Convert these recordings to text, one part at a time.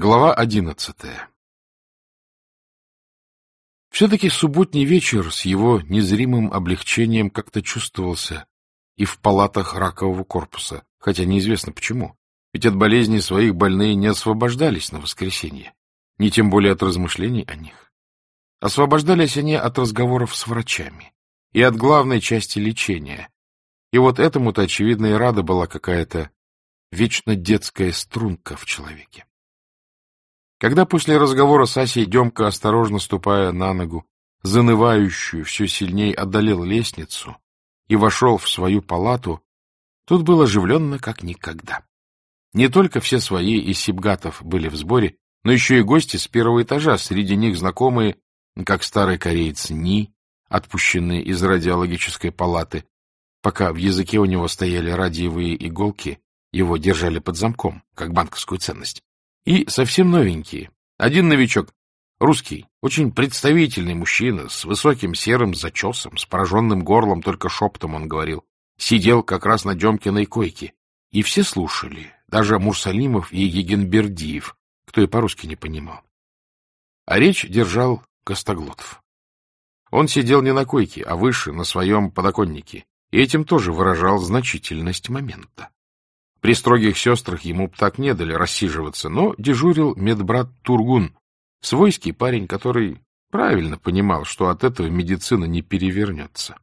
Глава одиннадцатая Все-таки субботний вечер с его незримым облегчением как-то чувствовался и в палатах ракового корпуса, хотя неизвестно почему, ведь от болезней своих больные не освобождались на воскресенье, ни тем более от размышлений о них. Освобождались они от разговоров с врачами и от главной части лечения, и вот этому-то, очевидно, и рада была какая-то вечно детская струнка в человеке. Когда после разговора с Асей Демка, осторожно ступая на ногу, занывающую все сильней одолел лестницу и вошел в свою палату, тут было оживленно, как никогда. Не только все свои из Сибгатов были в сборе, но еще и гости с первого этажа, среди них знакомые, как старый кореец Ни, отпущенные из радиологической палаты. Пока в языке у него стояли радиевые иголки, его держали под замком, как банковскую ценность. И совсем новенькие. Один новичок, русский, очень представительный мужчина, с высоким серым зачесом, с пораженным горлом, только шептом он говорил, сидел как раз на Демкиной койке. И все слушали, даже Мурсалимов и Егенбердиев, кто и по-русски не понимал. А речь держал Костоглотов. Он сидел не на койке, а выше, на своем подоконнике, и этим тоже выражал значительность момента. При строгих сестрах ему так не дали рассиживаться, но дежурил медбрат Тургун, свойский парень, который правильно понимал, что от этого медицина не перевернется.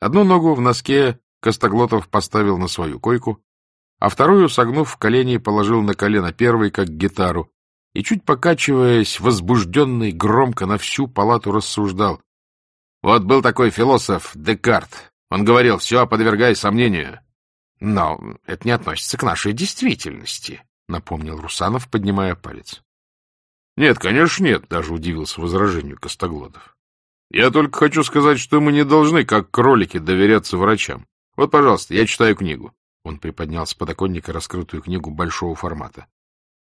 Одну ногу в носке Костоглотов поставил на свою койку, а вторую, согнув в колени, положил на колено первой, как гитару, и, чуть покачиваясь, возбужденный, громко на всю палату рассуждал. Вот был такой философ Декарт. Он говорил, все подвергай сомнению. Но это не относится к нашей действительности, — напомнил Русанов, поднимая палец. — Нет, конечно, нет, — даже удивился возражению Костоглотов. — Я только хочу сказать, что мы не должны, как кролики, доверяться врачам. Вот, пожалуйста, я читаю книгу. Он приподнял с подоконника раскрытую книгу большого формата.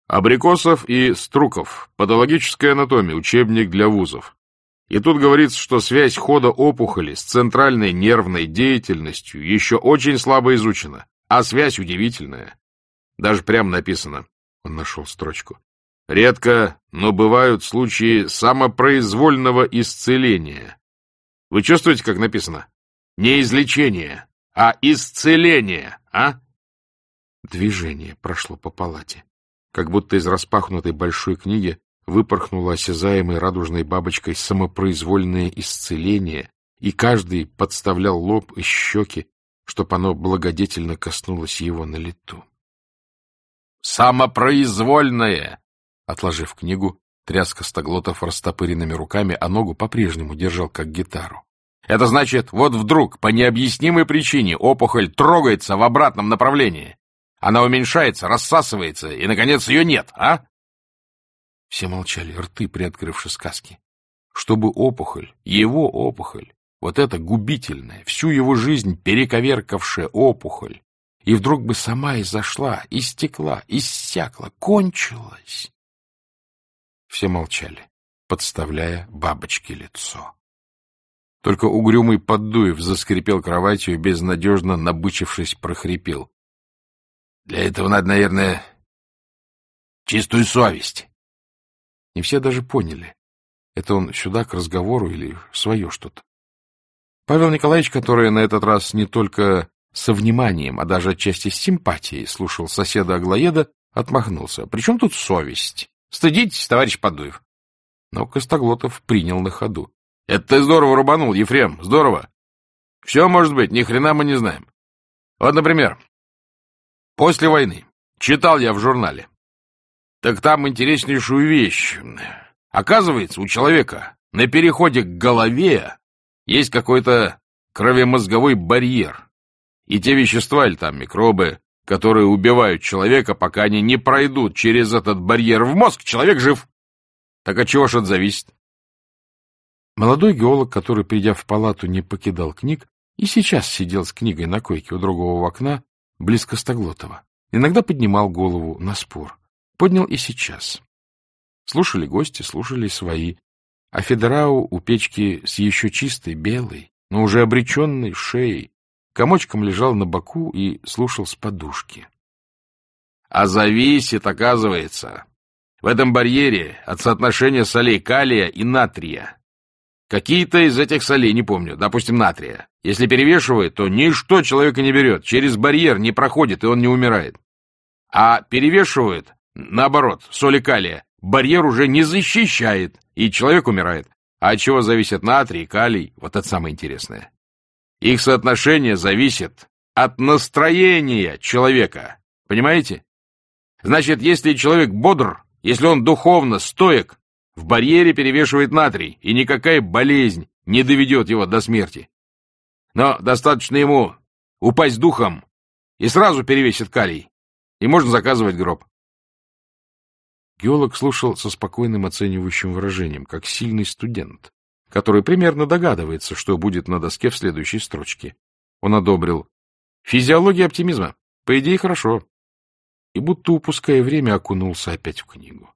Абрикосов и Струков. Патологическая анатомия. Учебник для вузов. И тут говорится, что связь хода опухоли с центральной нервной деятельностью еще очень слабо изучена, а связь удивительная. Даже прямо написано. Он нашел строчку. Редко, но бывают случаи самопроизвольного исцеления. Вы чувствуете, как написано? Не излечение, а исцеление, а? Движение прошло по палате. Как будто из распахнутой большой книги выпорхнуло осязаемой радужной бабочкой самопроизвольное исцеление, и каждый подставлял лоб и щеки, чтоб оно благодетельно коснулось его на лету. «Самопроизвольное!» Отложив книгу, тряска стоглотов растопыренными руками, а ногу по-прежнему держал как гитару. «Это значит, вот вдруг, по необъяснимой причине, опухоль трогается в обратном направлении. Она уменьшается, рассасывается, и, наконец, ее нет, а? Все молчали, рты приоткрывши сказки. Чтобы опухоль, его опухоль, вот эта губительная, всю его жизнь перековеркавшая опухоль, и вдруг бы сама изошла, истекла, иссякла, кончилась. Все молчали, подставляя бабочке лицо. Только угрюмый Поддуев заскрипел кроватью и, безнадежно набычившись, прохрипел. — Для этого надо, наверное, чистую совесть. Не все даже поняли, это он сюда к разговору или свое что-то. Павел Николаевич, который на этот раз не только со вниманием, а даже отчасти с симпатией слушал соседа Аглоеда, отмахнулся. — Причем тут совесть? Стыдитесь, товарищ Подуев. Но Костоглотов принял на ходу. — Это ты здорово рубанул, Ефрем, здорово. Все может быть, ни хрена мы не знаем. Вот, например, после войны читал я в журнале. Так там интереснейшую вещь. Оказывается, у человека на переходе к голове есть какой-то кровемозговой барьер. И те вещества или там микробы, которые убивают человека, пока они не пройдут через этот барьер в мозг, человек жив. Так от чего ж это зависит? Молодой геолог, который, придя в палату, не покидал книг, и сейчас сидел с книгой на койке у другого окна, близко Стоглотова. Иногда поднимал голову на спор. Поднял и сейчас. Слушали гости, слушали свои. А Федерау у печки с еще чистой, белой, но уже обреченной шеей, комочком лежал на боку и слушал с подушки. А зависит, оказывается. В этом барьере от соотношения солей калия и натрия. Какие-то из этих солей, не помню, допустим, натрия. Если перевешивает, то ничто человека не берет, через барьер не проходит, и он не умирает. А перевешивает, наоборот, соли калия, барьер уже не защищает, и человек умирает. А от чего зависит натрий, калий? Вот это самое интересное. Их соотношение зависит от настроения человека. Понимаете? Значит, если человек бодр, если он духовно стоек, в барьере перевешивает натрий, и никакая болезнь не доведет его до смерти. Но достаточно ему упасть духом, и сразу перевесит калий, и можно заказывать гроб. Геолог слушал со спокойным оценивающим выражением, как сильный студент, который примерно догадывается, что будет на доске в следующей строчке. Он одобрил. Физиология оптимизма. По идее, хорошо. И будто упуская время, окунулся опять в книгу.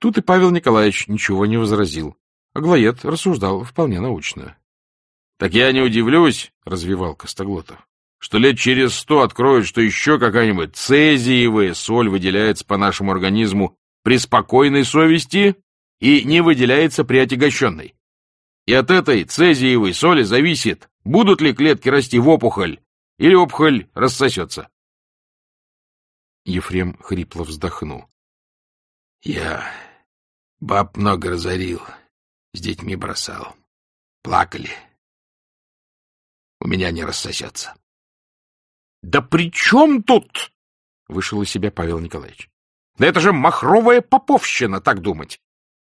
Тут и Павел Николаевич ничего не возразил. Аглоед рассуждал вполне научно. — Так я не удивлюсь, — развивал Костоглотов, — что лет через сто откроют, что еще какая-нибудь цезиевая соль выделяется по нашему организму при спокойной совести и не выделяется при отягощенной. И от этой цезиевой соли зависит, будут ли клетки расти в опухоль, или опухоль рассосется. Ефрем хрипло вздохнул. — Я Баб много разорил, с детьми бросал. Плакали. У меня не рассосется. — Да при чем тут? — вышел из себя Павел Николаевич. — Да это же махровая поповщина, так думать.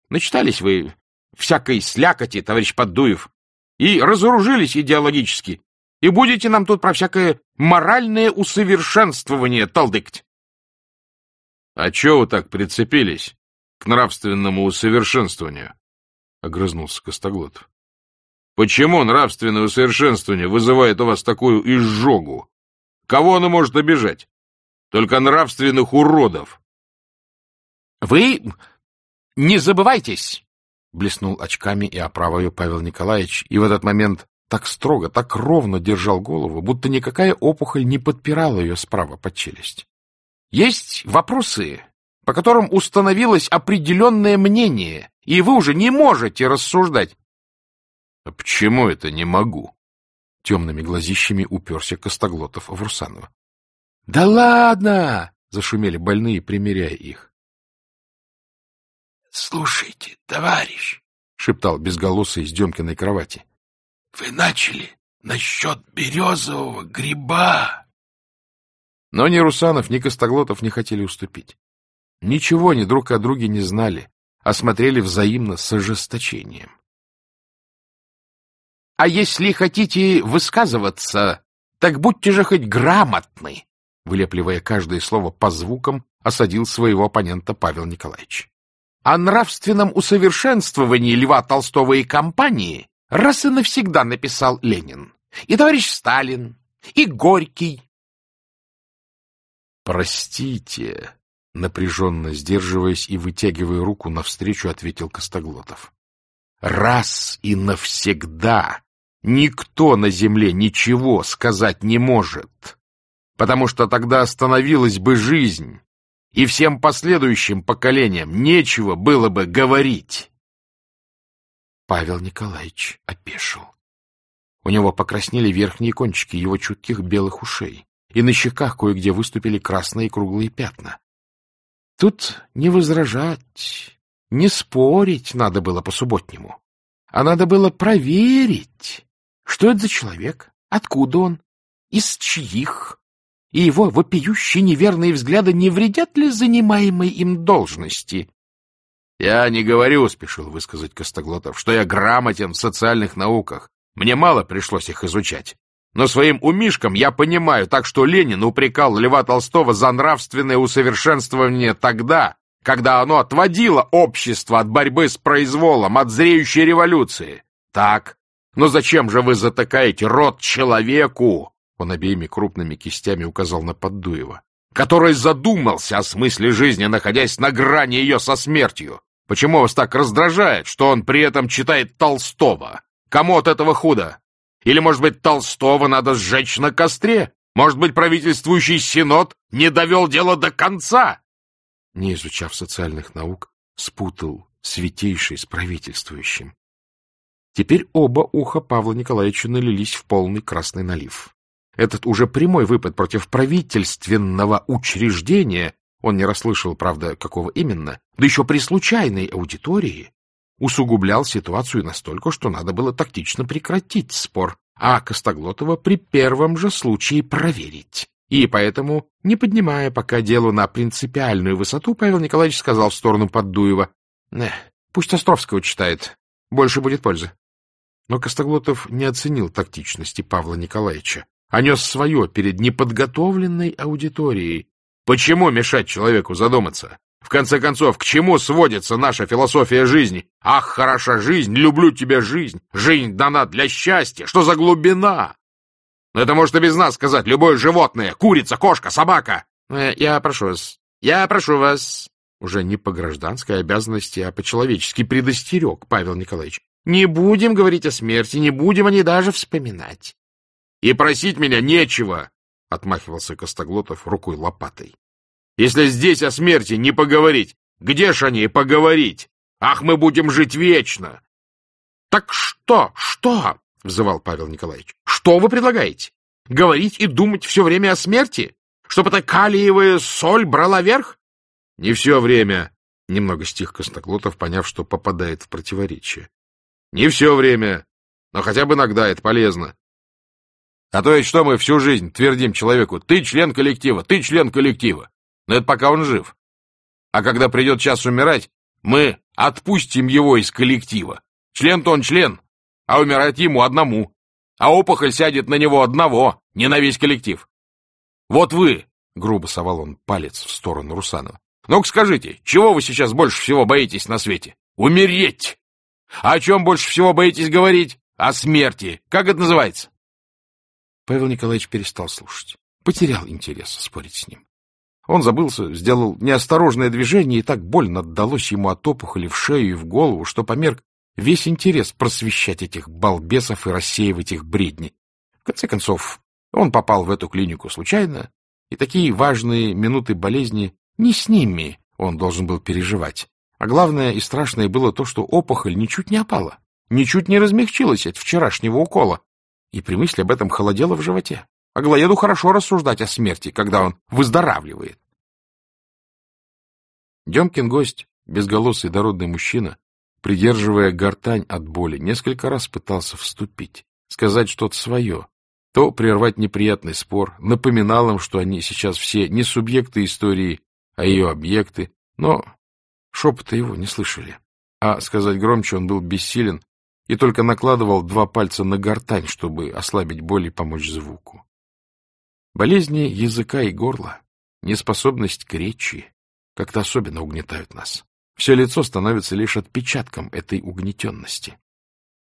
Начитались вы всякой слякоти, товарищ Поддуев, и разоружились идеологически, и будете нам тут про всякое моральное усовершенствование толдыкать. — А чего вы так прицепились? к нравственному усовершенствованию, — огрызнулся Костоглотов. — Почему нравственное усовершенствование вызывает у вас такую изжогу? Кого оно может обижать? Только нравственных уродов. — Вы не забывайтесь! — блеснул очками и оправою Павел Николаевич, и в этот момент так строго, так ровно держал голову, будто никакая опухоль не подпирала ее справа под челюсть. — Есть вопросы, по которым установилось определенное мнение, и вы уже не можете рассуждать. — А почему это не могу? Темными глазищами уперся Костоглотов в Русанова. — Да ладно! — зашумели больные, примеряя их. — Слушайте, товарищ, — шептал безголосый из Демкиной кровати, — вы начали насчет березового гриба. Но ни Русанов, ни Костоглотов не хотели уступить. Ничего ни друг о друге не знали, а смотрели взаимно с ожесточением. — А если хотите высказываться, так будьте же хоть грамотны, вылепливая каждое слово по звукам, осадил своего оппонента Павел Николаевич. О нравственном усовершенствовании Льва Толстого и компании раз и навсегда написал Ленин, и товарищ Сталин, и Горький. «Простите», Напряженно сдерживаясь и вытягивая руку навстречу, ответил Костоглотов. «Раз и навсегда никто на земле ничего сказать не может, потому что тогда остановилась бы жизнь, и всем последующим поколениям нечего было бы говорить». Павел Николаевич опешил. У него покраснели верхние кончики его чутких белых ушей, и на щеках кое-где выступили красные круглые пятна. Тут не возражать, не спорить надо было по-субботнему, а надо было проверить, что это за человек, откуда он, из чьих, и его вопиющие неверные взгляды не вредят ли занимаемой им должности. — Я не говорю, — спешил высказать Костоглотов, — что я грамотен в социальных науках. Мне мало пришлось их изучать. Но своим умишкам я понимаю, так что Ленин упрекал Льва Толстого за нравственное усовершенствование тогда, когда оно отводило общество от борьбы с произволом, от зреющей революции. Так, но зачем же вы затыкаете рот человеку? Он обеими крупными кистями указал на Поддуева, который задумался о смысле жизни, находясь на грани ее со смертью. Почему вас так раздражает, что он при этом читает Толстого? Кому от этого худо? Или, может быть, Толстого надо сжечь на костре? Может быть, правительствующий синод не довел дело до конца? не изучав социальных наук, спутал святейший с правительствующим. Теперь оба уха Павла Николаевича налились в полный красный налив. Этот уже прямой выпад против правительственного учреждения, он не расслышал, правда, какого именно, да еще при случайной аудитории, усугублял ситуацию настолько, что надо было тактично прекратить спор, а Костоглотова при первом же случае проверить. И поэтому, не поднимая пока дело на принципиальную высоту, Павел Николаевич сказал в сторону Поддуева, «Пусть Островского читает, больше будет пользы». Но Костоглотов не оценил тактичности Павла Николаевича, а нес свое перед неподготовленной аудиторией. Почему мешать человеку задуматься? В конце концов, к чему сводится наша философия жизни? Ах, хороша жизнь, люблю тебя жизнь, жизнь дана для счастья, что за глубина? Это может и без нас сказать любое животное, курица, кошка, собака. Э, я прошу вас, я прошу вас, уже не по гражданской обязанности, а по-человечески предостерег Павел Николаевич. Не будем говорить о смерти, не будем о ней даже вспоминать. И просить меня нечего, — отмахивался Костоглотов рукой лопатой. Если здесь о смерти не поговорить, где ж о ней поговорить? Ах, мы будем жить вечно! — Так что, что? — взывал Павел Николаевич. — Что вы предлагаете? Говорить и думать все время о смерти? Чтобы эта калиевая соль брала верх? — Не все время, — немного стих Костоглотов, поняв, что попадает в противоречие. — Не все время, но хотя бы иногда это полезно. А то ведь что мы всю жизнь твердим человеку? Ты член коллектива, ты член коллектива. Но это пока он жив. А когда придет час умирать, мы отпустим его из коллектива. Член-то он член, а умирать ему одному. А опухоль сядет на него одного, не на весь коллектив. Вот вы, — грубо совал он палец в сторону Русанова, — ну-ка скажите, чего вы сейчас больше всего боитесь на свете? Умереть! А о чем больше всего боитесь говорить? О смерти. Как это называется? Павел Николаевич перестал слушать. Потерял интерес спорить с ним. Он забылся, сделал неосторожное движение, и так больно отдалось ему от опухоли в шею и в голову, что померк весь интерес просвещать этих балбесов и рассеивать их бредни. В конце концов, он попал в эту клинику случайно, и такие важные минуты болезни не с ними он должен был переживать. А главное и страшное было то, что опухоль ничуть не опала, ничуть не размягчилась от вчерашнего укола, и при мысли об этом холодело в животе. Аглоеду хорошо рассуждать о смерти, когда он выздоравливает. Демкин гость, безголосый дородный мужчина, придерживая гортань от боли, несколько раз пытался вступить, сказать что-то свое, то прервать неприятный спор, напоминал им, что они сейчас все не субъекты истории, а ее объекты, но шепота его не слышали. А сказать громче он был бессилен и только накладывал два пальца на гортань, чтобы ослабить боль и помочь звуку. Болезни языка и горла, неспособность к речи как-то особенно угнетают нас. Все лицо становится лишь отпечатком этой угнетенности.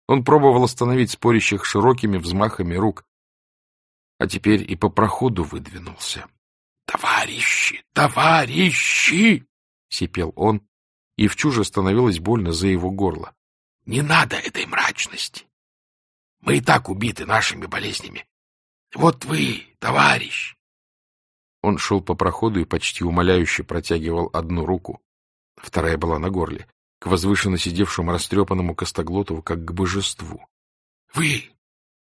Он пробовал остановить спорящих широкими взмахами рук, а теперь и по проходу выдвинулся. — Товарищи! Товарищи! — сипел он, и в чуже становилось больно за его горло. — Не надо этой мрачности. Мы и так убиты нашими болезнями. Вот вы, товарищ! Он шел по проходу и почти умоляюще протягивал одну руку, вторая была на горле, к возвышенно сидевшему растрепанному Костоглотову, как к божеству. — Вы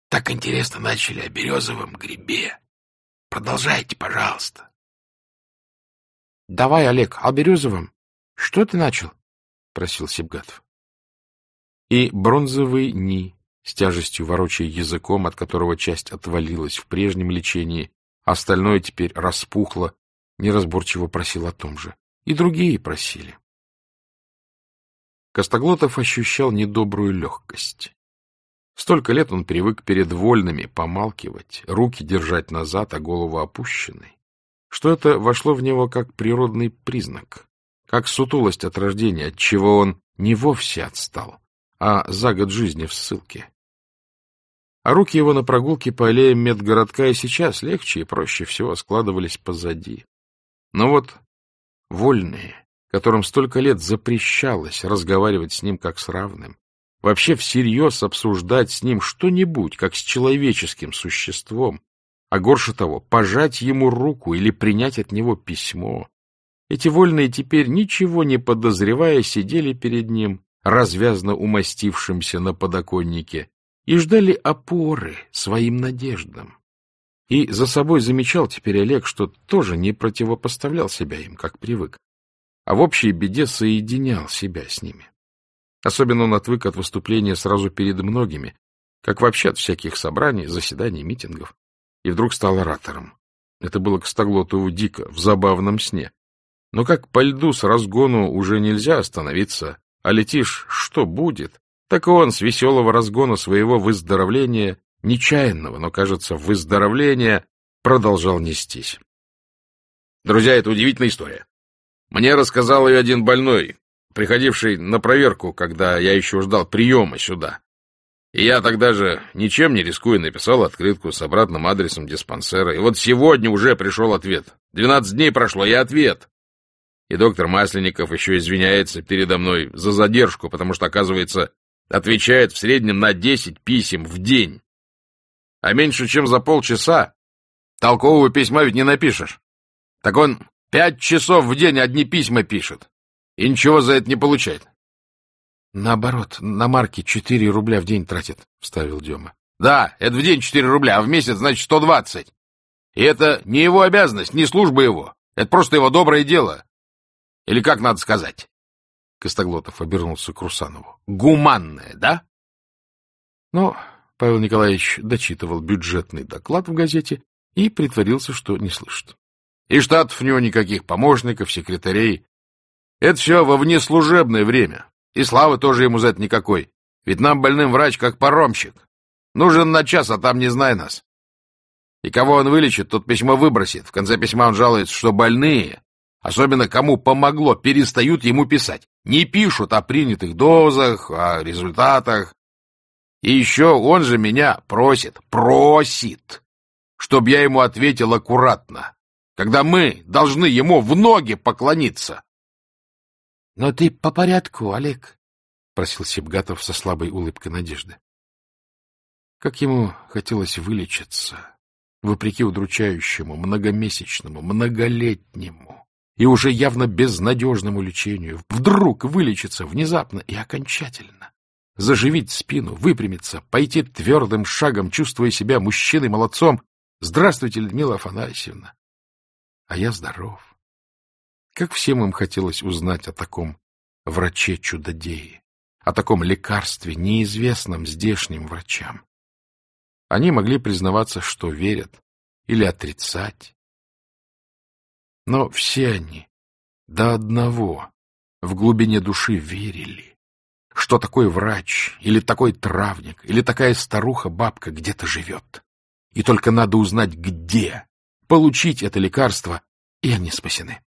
так интересно начали о березовом грибе. Продолжайте, пожалуйста. — Давай, Олег, о березовом. Что ты начал? — просил Сибгатов. И бронзовый Ни с тяжестью ворочая языком, от которого часть отвалилась в прежнем лечении, остальное теперь распухло, неразборчиво просил о том же. И другие просили. Костоглотов ощущал недобрую легкость. Столько лет он привык перед вольными помалкивать, руки держать назад, а голову опущенной, что это вошло в него как природный признак, как сутулость от рождения, от чего он не вовсе отстал, а за год жизни в ссылке. А руки его на прогулке по аллеям медгородка и сейчас легче и проще всего складывались позади. Но вот вольные, которым столько лет запрещалось разговаривать с ним как с равным, вообще всерьез обсуждать с ним что-нибудь, как с человеческим существом, а горше того, пожать ему руку или принять от него письмо, Эти вольные теперь, ничего не подозревая, сидели перед ним, развязно умастившимся на подоконнике, и ждали опоры своим надеждам. И за собой замечал теперь Олег, что тоже не противопоставлял себя им, как привык, а в общей беде соединял себя с ними. Особенно он отвык от выступления сразу перед многими, как вообще от всяких собраний, заседаний, митингов, и вдруг стал оратором. Это было Костоглотову дико, в забавном сне. Но как по льду с разгону уже нельзя остановиться, а летишь, что будет, так и он с веселого разгона своего выздоровления нечаянного, но, кажется, выздоровления, продолжал нестись. Друзья, это удивительная история. Мне рассказал ее один больной, приходивший на проверку, когда я еще ждал приема сюда. И я тогда же, ничем не рискуя, написал открытку с обратным адресом диспансера. И вот сегодня уже пришел ответ. Двенадцать дней прошло, и ответ. И доктор Масленников еще извиняется передо мной за задержку, потому что, оказывается, отвечает в среднем на десять писем в день а меньше чем за полчаса толкового письма ведь не напишешь. Так он пять часов в день одни письма пишет, и ничего за это не получает. — Наоборот, на марки четыре рубля в день тратит, — вставил Дема. — Да, это в день четыре рубля, а в месяц, значит, сто двадцать. И это не его обязанность, не служба его. Это просто его доброе дело. Или как надо сказать? Костоглотов обернулся к Русанову. Гуманное, да? Ну, Павел Николаевич дочитывал бюджетный доклад в газете и притворился, что не слышит. И штатов у него никаких, помощников, секретарей. Это все во внеслужебное время. И славы тоже ему за это никакой. Ведь нам больным врач как паромщик. Нужен на час, а там не знай нас. И кого он вылечит, тот письмо выбросит. В конце письма он жалуется, что больные, особенно кому помогло, перестают ему писать. Не пишут о принятых дозах, о результатах. И еще он же меня просит, просит, чтобы я ему ответил аккуратно, когда мы должны ему в ноги поклониться. — Но ты по порядку, Олег, — просил Сибгатов со слабой улыбкой надежды. Как ему хотелось вылечиться, вопреки удручающему, многомесячному, многолетнему и уже явно безнадежному лечению, вдруг вылечиться внезапно и окончательно заживить спину, выпрямиться, пойти твердым шагом, чувствуя себя мужчиной-молодцом. Здравствуйте, Людмила Афанасьевна. А я здоров. Как всем им хотелось узнать о таком враче-чудодее, о таком лекарстве, неизвестном здешним врачам. Они могли признаваться, что верят, или отрицать. Но все они, до одного, в глубине души верили что такой врач, или такой травник, или такая старуха-бабка где-то живет. И только надо узнать, где, получить это лекарство, и они спасены.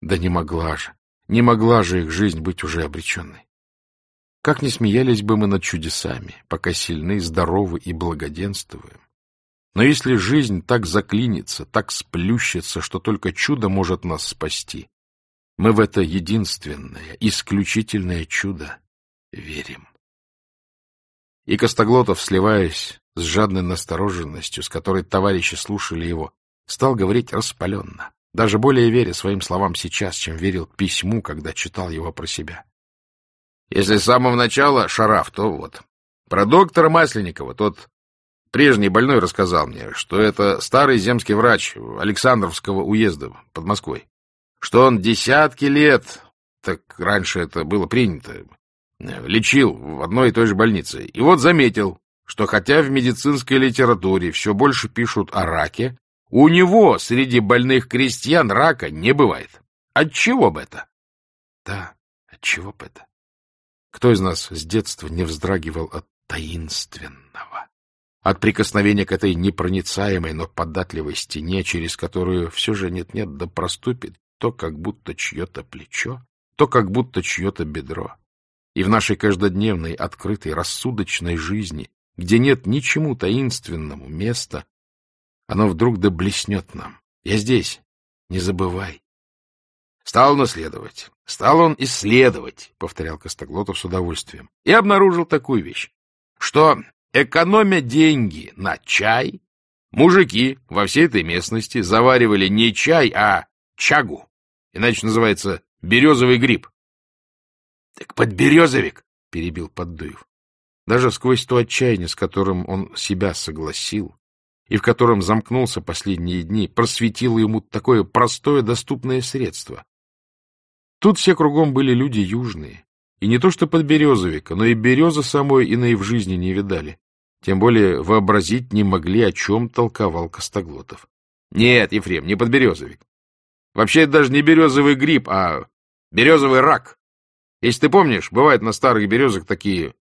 Да не могла же, не могла же их жизнь быть уже обреченной. Как не смеялись бы мы над чудесами, пока сильны, здоровы и благоденствуем. Но если жизнь так заклинится, так сплющится, что только чудо может нас спасти, мы в это единственное, исключительное чудо верим. И Костоглотов, сливаясь с жадной настороженностью, с которой товарищи слушали его, стал говорить распаленно, даже более веря своим словам сейчас, чем верил письму, когда читал его про себя. Если с самого начала шараф, то вот. Про доктора Масленникова тот прежний больной рассказал мне, что это старый земский врач Александровского уезда под Москвой что он десятки лет, так раньше это было принято, лечил в одной и той же больнице. И вот заметил, что хотя в медицинской литературе все больше пишут о раке, у него среди больных крестьян рака не бывает. Отчего бы это? Да, отчего бы это? Кто из нас с детства не вздрагивал от таинственного? От прикосновения к этой непроницаемой, но податливой стене, через которую все же нет-нет да проступит то как будто чье-то плечо, то как будто чье-то бедро. И в нашей каждодневной, открытой, рассудочной жизни, где нет ничему таинственному места, оно вдруг да блеснет нам. Я здесь, не забывай. Стал он исследовать, стал он исследовать, повторял Костоглотов с удовольствием, и обнаружил такую вещь, что, экономя деньги на чай, мужики во всей этой местности заваривали не чай, а чагу. иначе называется березовый гриб. — Так подберезовик, — перебил Поддуев. Даже сквозь то отчаяние, с которым он себя согласил, и в котором замкнулся последние дни, просветило ему такое простое доступное средство. Тут все кругом были люди южные, и не то что подберезовика, но и березы самой иные в жизни не видали. Тем более вообразить не могли, о чем толковал Костоглотов. Нет, Ефрем, не подберезовик. Вообще это даже не березовый гриб, а березовый рак. Если ты помнишь, бывают на старых березах такие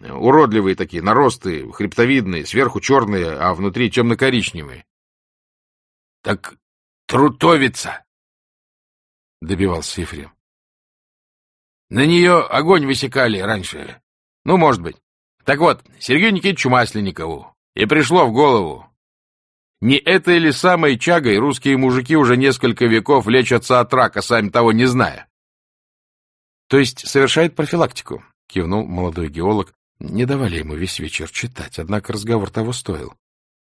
э, уродливые такие наросты, хребтовидные, сверху черные, а внутри темно-коричневые. — Так трутовица! — добивался Ефрем. — На нее огонь высекали раньше. Ну, может быть. Так вот, Сергею Никитичу Масленникову и пришло в голову, не этой ли самой чагой русские мужики уже несколько веков лечатся от рака, сами того не зная? — То есть совершает профилактику, — кивнул молодой геолог. Не давали ему весь вечер читать, однако разговор того стоил.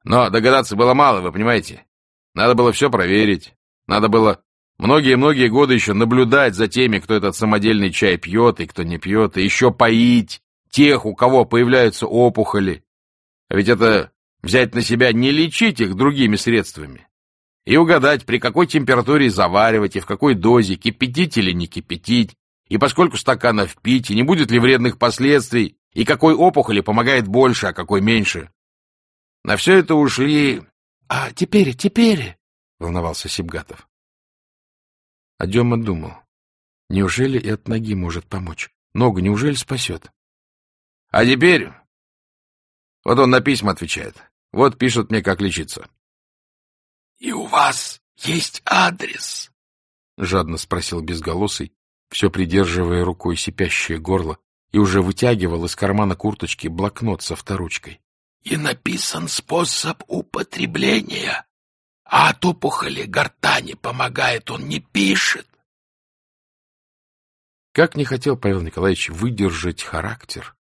Но догадаться было мало, вы понимаете. Надо было все проверить. Надо было многие-многие годы еще наблюдать за теми, кто этот самодельный чай пьет и кто не пьет, и еще поить, тех, у кого появляются опухоли. А ведь это взять на себя не лечить их другими средствами и угадать, при какой температуре заваривать и в какой дозе, кипятить или не кипятить, и поскольку стаканов пить, и не будет ли вредных последствий, и какой опухоли помогает больше, а какой меньше. На все это ушли... — А теперь, теперь, — волновался Сибгатов. А Дема думал, неужели и от ноги может помочь? Ногу неужели спасет? А теперь... Вот он на письма отвечает. Вот пишут мне, как лечиться. — И у вас есть адрес? — жадно спросил безголосый, все придерживая рукой сипящее горло, и уже вытягивал из кармана курточки блокнот со вторучкой. — И написан способ употребления. А от опухоли гортани помогает, он не пишет. Как не хотел Павел Николаевич выдержать характер,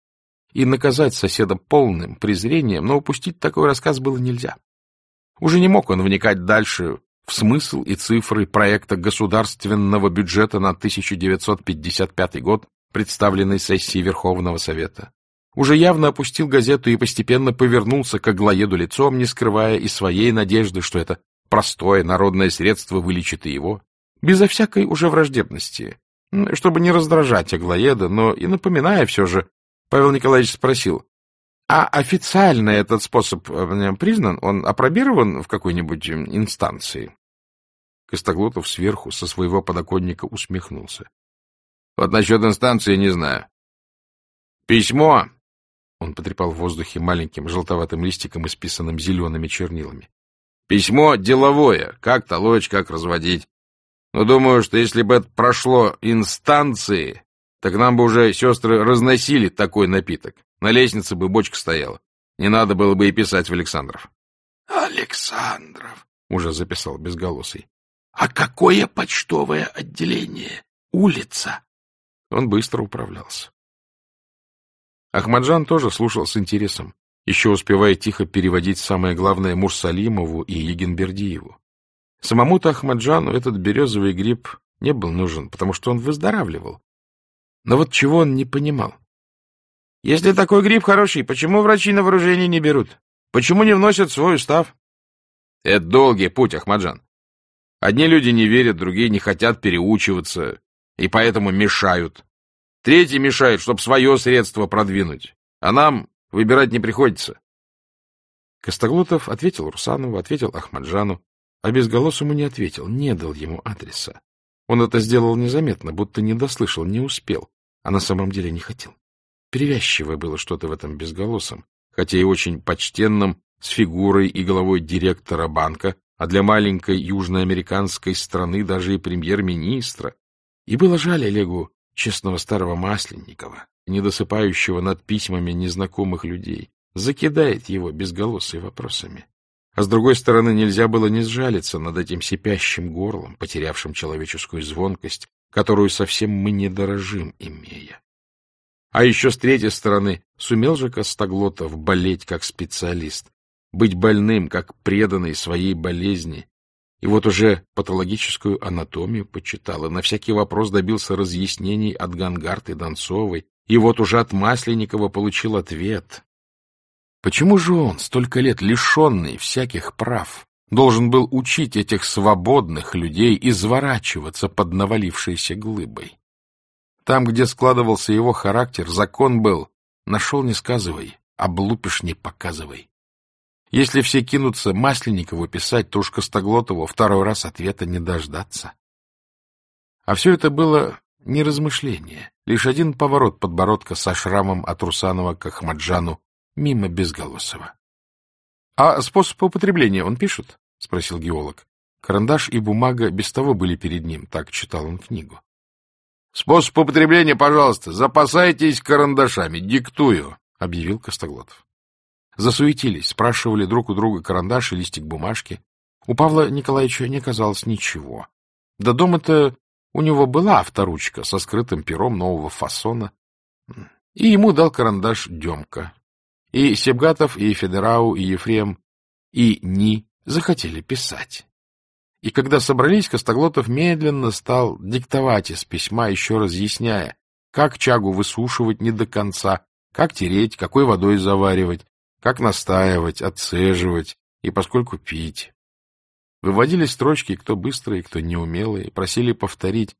и наказать соседа полным презрением, но упустить такой рассказ было нельзя. Уже не мог он вникать дальше в смысл и цифры проекта государственного бюджета на 1955 год, представленной сессией Верховного Совета. Уже явно опустил газету и постепенно повернулся к Аглоеду лицом, не скрывая и своей надежды, что это простое народное средство вылечит и его, безо всякой уже враждебности, чтобы не раздражать Аглоеда, но и напоминая все же Павел Николаевич спросил, а официально этот способ э, признан? Он опробирован в какой-нибудь инстанции? Костоглотов сверху со своего подоконника усмехнулся. — Вот насчет инстанции не знаю. Письмо... Он потрепал в воздухе маленьким желтоватым листиком, исписанным зелеными чернилами. Письмо деловое. Как толочь, как разводить. Но думаю, что если бы это прошло инстанции, так нам бы уже сестры разносили такой напиток. На лестнице бы бочка стояла. Не надо было бы и писать в Александров. — Александров, — уже записал безголосый. — А какое почтовое отделение? Улица? Он быстро управлялся. Ахмаджан тоже слушал с интересом, еще успевая тихо переводить самое главное Мурсалимову и Егенбердиеву. Самому-то Ахмаджану этот березовый гриб не был нужен, потому что он выздоравливал, но вот чего он не понимал. Если такой гриб хороший, почему врачи на вооружение не берут? Почему не вносят свой устав? Это долгий путь, Ахмаджан. Одни люди не верят, другие не хотят переучиваться, и поэтому мешают. Третьи мешают, чтобы свое средство продвинуть. А нам выбирать не приходится. Костоглотов ответил Русанову, ответил Ахмаджану, а безголосому не ответил, не дал ему адреса. Он это сделал незаметно, будто не дослышал, не успел а на самом деле не хотел. Привязчивое было что-то в этом безголосом, хотя и очень почтенном, с фигурой и головой директора банка, а для маленькой южноамериканской страны даже и премьер-министра. И было жаль Олегу честного старого Масленникова, недосыпающего над письмами незнакомых людей, закидает его безголосой вопросами. А с другой стороны, нельзя было не сжалиться над этим сипящим горлом, потерявшим человеческую звонкость которую совсем мы не дорожим, имея. А еще с третьей стороны, сумел же Костоглотов болеть как специалист, быть больным, как преданный своей болезни, И вот уже патологическую анатомию почитал, и на всякий вопрос добился разъяснений от Гангарт и Донцовой, и вот уже от Масленникова получил ответ. Почему же он, столько лет лишенный всяких прав, должен был учить этих свободных людей изворачиваться под навалившейся глыбой? Там, где складывался его характер, закон был «нашел не сказывай, облупишь не показывай». Если все кинутся Масленникову писать, то уж Костоглотову второй раз ответа не дождаться. А все это было не размышление, лишь один поворот подбородка со шрамом от Русанова к Ахмаджану мимо Безголосова. — А способ употребления он пишет? — спросил геолог. Карандаш и бумага без того были перед ним, так читал он книгу. — Способ употребления, пожалуйста, запасайтесь карандашами, диктую, — объявил Костоглотов. Засуетились, спрашивали друг у друга карандаш и листик бумажки. У Павла Николаевича не казалось ничего. До дома-то у него была авторучка со скрытым пером нового фасона, и ему дал карандаш Демка. И Себгатов, и Федерау, и Ефрем, и Ни захотели писать. И когда собрались, Костоглотов медленно стал диктовать из письма, еще разъясняя, как чагу высушивать не до конца, как тереть, какой водой заваривать, как настаивать, отцеживать и поскольку пить. Выводили строчки, кто быстрые, кто неумелые, просили повторить,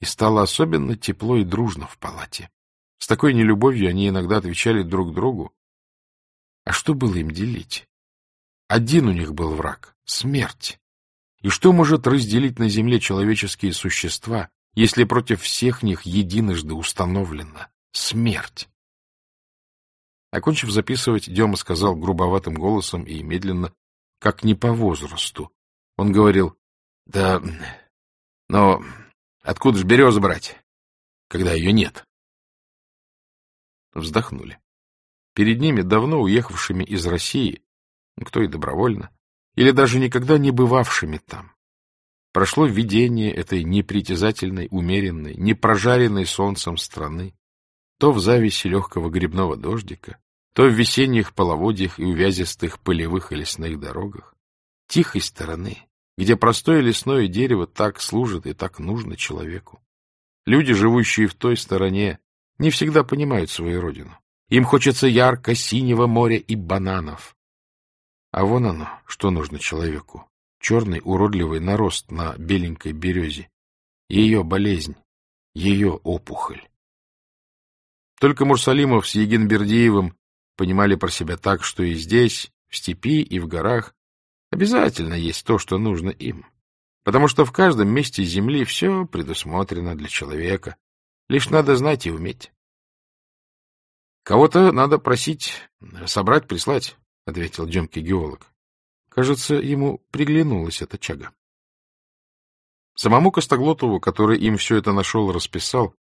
и стало особенно тепло и дружно в палате. С такой нелюбовью они иногда отвечали друг другу. А что было им делить? Один у них был враг — смерть. И что может разделить на земле человеческие существа, если против всех них единожды установлена смерть? Окончив записывать, Дема сказал грубоватым голосом и медленно, как не по возрасту. Он говорил, — Да, но откуда же березу брать, когда ее нет? Вздохнули. Перед ними, давно уехавшими из России, кто и добровольно, или даже никогда не бывавшими там, прошло видение этой непритязательной, умеренной, непрожаренной солнцем страны, то в зависи легкого грибного дождика, то в весенних половодьях и увязистых полевых и лесных дорогах, тихой стороны, где простое лесное дерево так служит и так нужно человеку. Люди, живущие в той стороне, не всегда понимают свою родину. Им хочется ярко-синего моря и бананов. А вон оно, что нужно человеку. Черный уродливый нарост на беленькой березе. Ее болезнь, ее опухоль. Только Мурсалимов с Егенбердиевым понимали про себя так, что и здесь, в степи и в горах, обязательно есть то, что нужно им. Потому что в каждом месте земли все предусмотрено для человека. Лишь надо знать и уметь. — Кого-то надо просить, собрать, прислать, — ответил Демкий геолог. Кажется, ему приглянулась эта чага. Самому Костоглотову, который им все это нашел, расписал,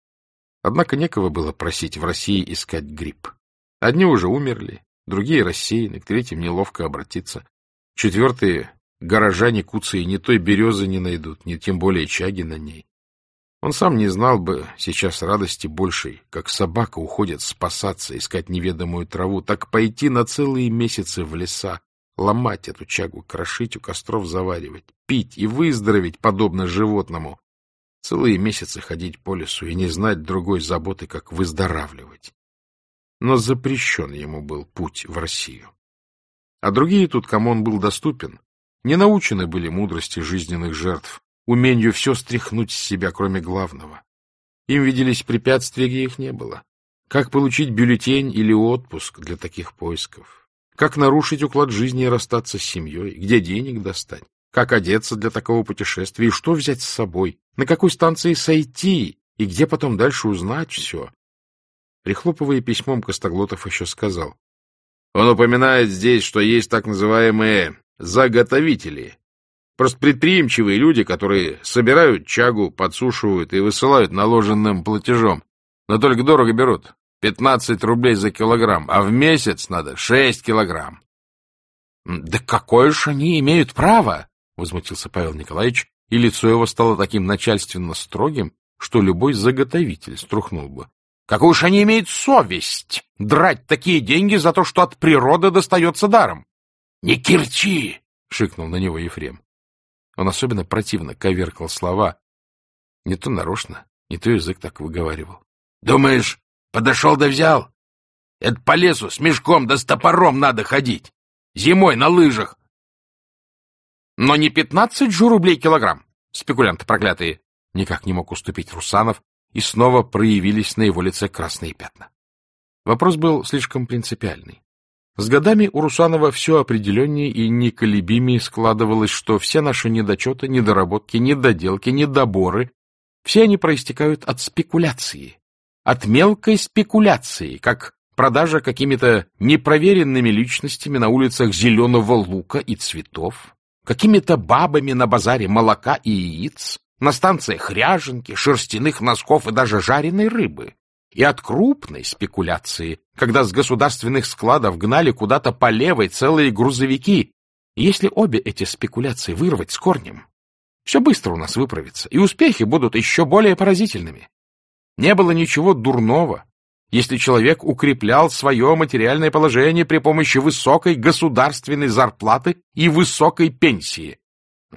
Однако некого было просить в России искать гриб. Одни уже умерли, другие рассеяны, к третьим неловко обратиться. Четвертые горожане куцы ни той березы не найдут, ни тем более чаги на ней. Он сам не знал бы сейчас радости большей, как собака уходит спасаться, искать неведомую траву, так пойти на целые месяцы в леса, ломать эту чагу, крошить у костров заваривать, пить и выздороветь, подобно животному, целые месяцы ходить по лесу и не знать другой заботы, как выздоравливать. Но запрещен ему был путь в Россию. А другие тут, кому он был доступен, не научены были мудрости жизненных жертв, умению все стряхнуть с себя, кроме главного. Им виделись препятствия, где их не было. Как получить бюллетень или отпуск для таких поисков? Как нарушить уклад жизни и расстаться с семьей? Где денег достать? Как одеться для такого путешествия и что взять с собой? На какой станции сойти? И где потом дальше узнать все? Прихлопывая письмом, Костоглотов еще сказал. Он упоминает здесь, что есть так называемые заготовители. Просто предприимчивые люди, которые собирают чагу, подсушивают и высылают наложенным платежом. Но только дорого берут. 15 рублей за килограмм, а в месяц надо 6 килограмм. — Да какое ж они имеют право? — возмутился Павел Николаевич, и лицо его стало таким начальственно строгим, что любой заготовитель струхнул бы. — Какую ж они имеют совесть драть такие деньги за то, что от природы достается даром? — Не кирчи! — шикнул на него Ефрем. Он особенно противно коверкал слова. Не то нарочно, не то язык так выговаривал. — Думаешь, подошел да взял? Это по лесу с мешком да с топором надо ходить. Зимой на лыжах. Но не пятнадцать же рублей килограмм, спекулянты проклятые. Никак не мог уступить Русанов, и снова проявились на его лице красные пятна. Вопрос был слишком принципиальный. С годами у Русанова все определеннее и неколебимее складывалось, что все наши недочеты, недоработки, недоделки, недоборы, все они проистекают от спекуляции, от мелкой спекуляции, как продажа какими-то непроверенными личностями на улицах зеленого лука и цветов, какими-то бабами на базаре молока и яиц, на станциях ряженки, шерстяных носков и даже жареной рыбы и от крупной спекуляции, когда с государственных складов гнали куда-то по левой целые грузовики. Если обе эти спекуляции вырвать с корнем, все быстро у нас выправится, и успехи будут еще более поразительными. Не было ничего дурного, если человек укреплял свое материальное положение при помощи высокой государственной зарплаты и высокой пенсии.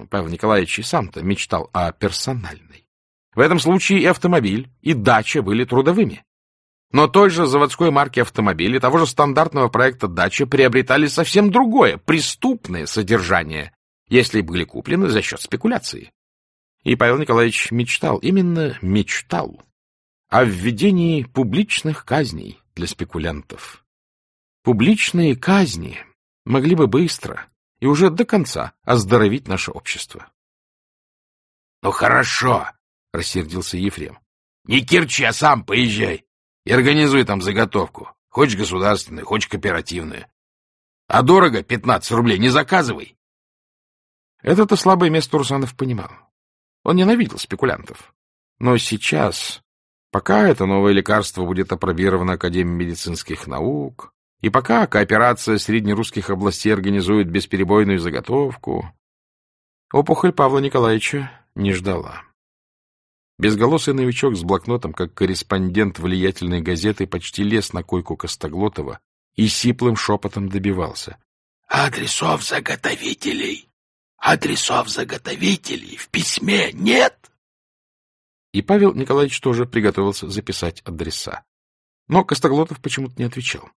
Павел Николаевич и сам-то мечтал о персональной. В этом случае и автомобиль, и дача были трудовыми. Но той же заводской марки автомобиля, того же стандартного проекта дачи приобретали совсем другое, преступное содержание, если были куплены за счет спекуляции. И Павел Николаевич мечтал, именно мечтал, о введении публичных казней для спекулянтов. Публичные казни могли бы быстро и уже до конца оздоровить наше общество. — Ну хорошо, — рассердился Ефрем. — Не кирчи, а сам поезжай и организуй там заготовку. Хочешь государственную, хочешь кооперативную. А дорого, 15 рублей, не заказывай. Это-то слабое место Русанов понимал. Он ненавидел спекулянтов. Но сейчас, пока это новое лекарство будет опробировано Академией медицинских наук, и пока кооперация среднерусских областей организует бесперебойную заготовку, опухоль Павла Николаевича не ждала. Безголосый новичок с блокнотом, как корреспондент влиятельной газеты, почти лез на койку Костоглотова и сиплым шепотом добивался. — Адресов заготовителей! Адресов заготовителей в письме нет! И Павел Николаевич тоже приготовился записать адреса. Но Костоглотов почему-то не отвечал.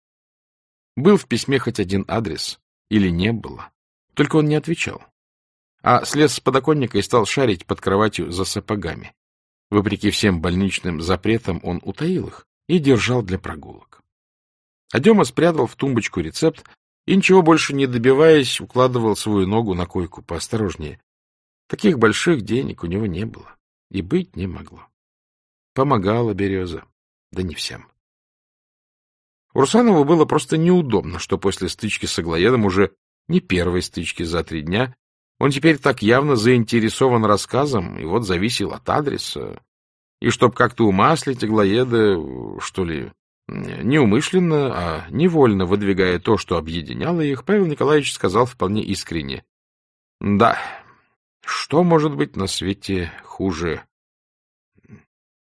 Был в письме хоть один адрес или не было, только он не отвечал. А слез с подоконника и стал шарить под кроватью за сапогами. Вопреки всем больничным запретам он утаил их и держал для прогулок. А Дема спрятал в тумбочку рецепт и, ничего больше не добиваясь, укладывал свою ногу на койку поосторожнее. Таких больших денег у него не было и быть не могло. Помогала береза, да не всем. Урсанову было просто неудобно, что после стычки с Аглоедом уже не первой стычки за три дня он теперь так явно заинтересован рассказом и вот зависел от адреса. И чтоб как-то умаслить Аглоеда, что ли, неумышленно, а невольно выдвигая то, что объединяло их, Павел Николаевич сказал вполне искренне. Да, что может быть на свете хуже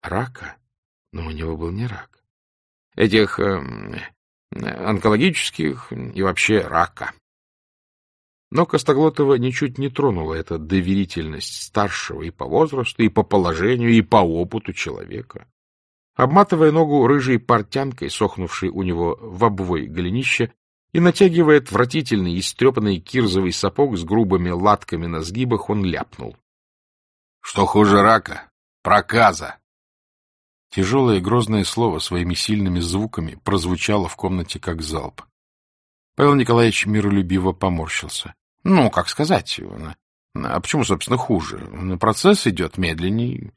рака? Но у него был не рак. Этих э, онкологических и вообще рака. Но Костоглотова ничуть не тронула эта доверительность старшего и по возрасту, и по положению, и по опыту человека. Обматывая ногу рыжей портянкой, сохнувшей у него в обвой голенище, и натягивая отвратительный истрепанный кирзовый сапог с грубыми латками на сгибах, он ляпнул. — Что хуже рака? Проказа! Тяжелое грозное слово своими сильными звуками прозвучало в комнате как залп. Павел Николаевич миролюбиво поморщился. Ну, как сказать, а почему, собственно, хуже? Процесс идет медленней.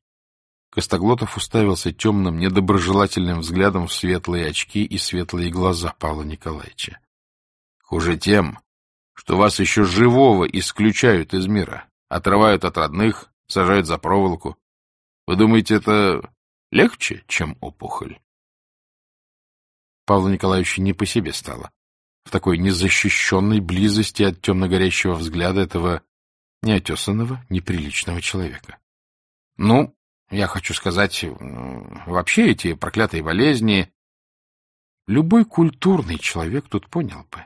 Костоглотов уставился темным, недоброжелательным взглядом в светлые очки и светлые глаза Павла Николаевича. Хуже тем, что вас еще живого исключают из мира, отрывают от родных, сажают за проволоку. Вы думаете, это легче, чем опухоль? Павлу Николаевичу не по себе стало в такой незащищенной близости от темно-горящего взгляда этого неотесанного, неприличного человека. Ну, я хочу сказать, вообще эти проклятые болезни... Любой культурный человек тут понял бы,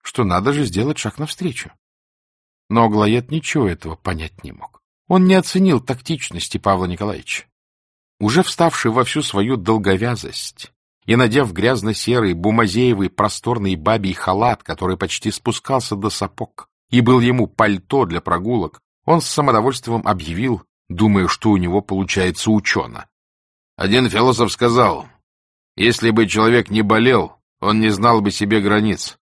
что надо же сделать шаг навстречу. Но Аглоед ничего этого понять не мог. Он не оценил тактичности Павла Николаевича. Уже вставший во всю свою долговязость и надев грязно-серый бумазеевый просторный бабий халат, который почти спускался до сапог, и был ему пальто для прогулок, он с самодовольством объявил, думая, что у него получается учено. Один философ сказал, если бы человек не болел, он не знал бы себе границ.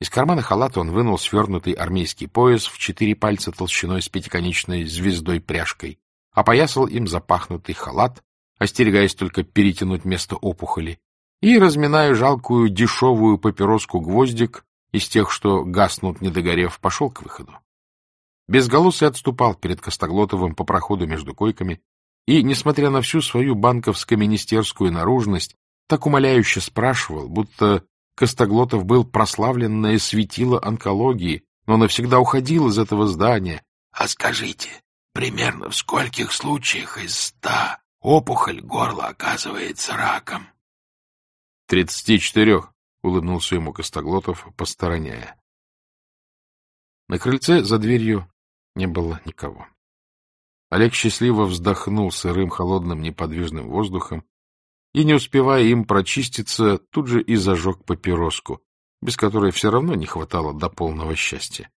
Из кармана халата он вынул свернутый армейский пояс в четыре пальца толщиной с пятиконечной звездой-пряжкой, опоясал им запахнутый халат, остерегаясь только перетянуть место опухоли, и, разминая жалкую дешевую папироску гвоздик из тех, что гаснут, не догорев, пошел к выходу. Безголосый отступал перед Костоглотовым по проходу между койками, и, несмотря на всю свою банковско-министерскую наружность, так умоляюще спрашивал, будто Костоглотов был прославленное светило онкологии, но навсегда уходил из этого здания. — А скажите, примерно в скольких случаях из ста опухоль горла оказывается раком? — Тридцати четырех, — улыбнулся ему Костоглотов, постороняя. На крыльце за дверью не было никого. Олег счастливо вздохнул сырым, холодным, неподвижным воздухом и, не успевая им прочиститься, тут же и зажег папироску, без которой все равно не хватало до полного счастья.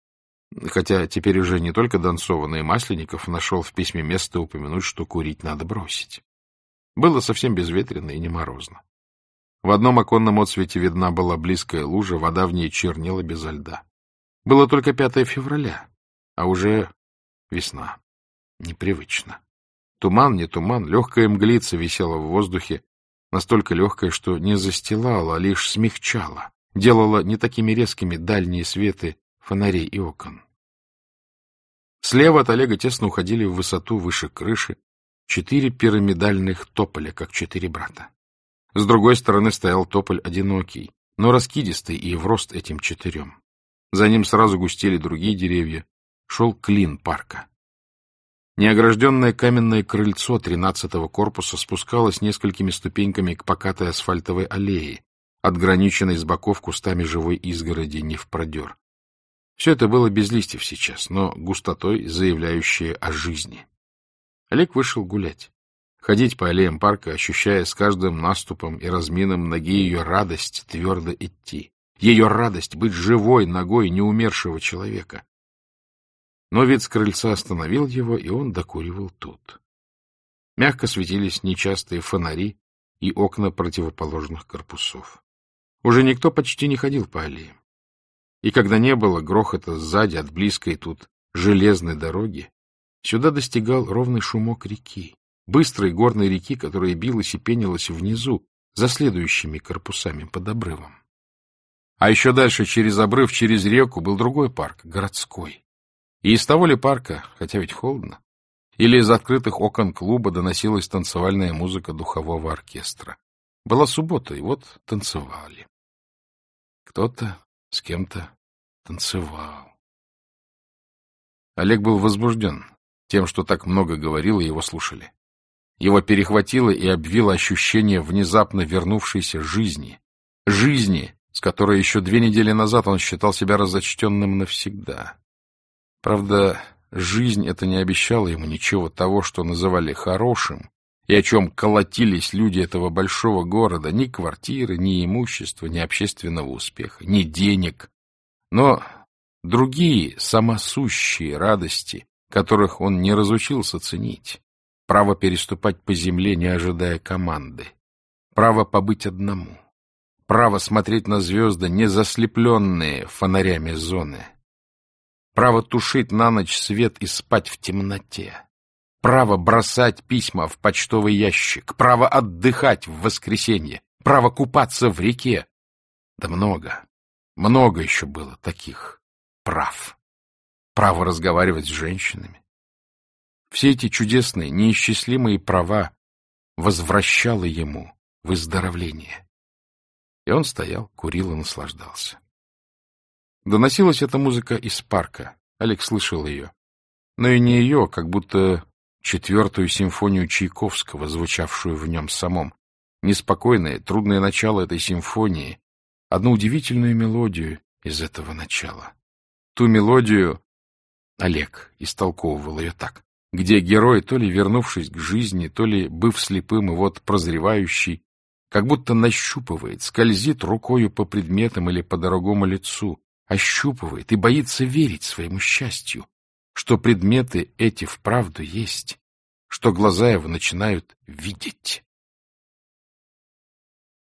Хотя теперь уже не только Донцова, но и Масленников нашел в письме место упомянуть, что курить надо бросить. Было совсем безветренно и не морозно. В одном оконном отсвете видна была близкая лужа, вода в ней чернела безо льда. Было только 5 февраля, а уже весна. Непривычно. Туман, не туман, легкая мглица висела в воздухе, настолько легкая, что не застилала, а лишь смягчала, делала не такими резкими дальние светы фонарей и окон. Слева от Олега тесно уходили в высоту выше крыши четыре пирамидальных тополя, как четыре брата. С другой стороны стоял тополь одинокий, но раскидистый и в рост этим четырем. За ним сразу густели другие деревья. Шел клин парка. Неогражденное каменное крыльцо тринадцатого корпуса спускалось несколькими ступеньками к покатой асфальтовой аллее, отграниченной с боков кустами живой изгороди не в продер. Все это было без листьев сейчас, но густотой, заявляющей о жизни. Олег вышел гулять. Ходить по аллеям парка, ощущая с каждым наступом и размином ноги ее радость твердо идти. Ее радость быть живой ногой неумершего человека. Но вид с крыльца остановил его, и он докуривал тут. Мягко светились нечастые фонари и окна противоположных корпусов. Уже никто почти не ходил по аллеям. И когда не было грохота сзади от близкой тут железной дороги, сюда достигал ровный шумок реки, быстрой горной реки, которая билась и пенилась внизу, за следующими корпусами под обрывом. А еще дальше, через обрыв, через реку, был другой парк, городской. И из того ли парка, хотя ведь холодно, или из открытых окон клуба доносилась танцевальная музыка духового оркестра. Была суббота, и вот танцевали. Кто-то с кем-то танцевал. Олег был возбужден тем, что так много говорил, и его слушали. Его перехватило и обвило ощущение внезапно вернувшейся жизни. Жизни, с которой еще две недели назад он считал себя разочтенным навсегда. Правда, жизнь это не обещала ему ничего того, что называли хорошим, и о чем колотились люди этого большого города, ни квартиры, ни имущества, ни общественного успеха, ни денег. Но другие самосущие радости, которых он не разучился ценить, право переступать по земле, не ожидая команды, право побыть одному, право смотреть на звезды, не заслепленные фонарями зоны, право тушить на ночь свет и спать в темноте, право бросать письма в почтовый ящик, право отдыхать в воскресенье, право купаться в реке. Да много, много еще было таких прав. Право разговаривать с женщинами. Все эти чудесные, неисчислимые права возвращало ему выздоровление. И он стоял, курил и наслаждался. Доносилась эта музыка из парка. Олег слышал ее. Но и не ее, как будто четвертую симфонию Чайковского, звучавшую в нем самом. Неспокойное, трудное начало этой симфонии, одну удивительную мелодию из этого начала. Ту мелодию, Олег истолковывал ее так, где герой, то ли вернувшись к жизни, то ли быв слепым и вот прозревающий, как будто нащупывает, скользит рукою по предметам или по дорогому лицу, ощупывает и боится верить своему счастью, что предметы эти вправду есть, что глаза его начинают видеть.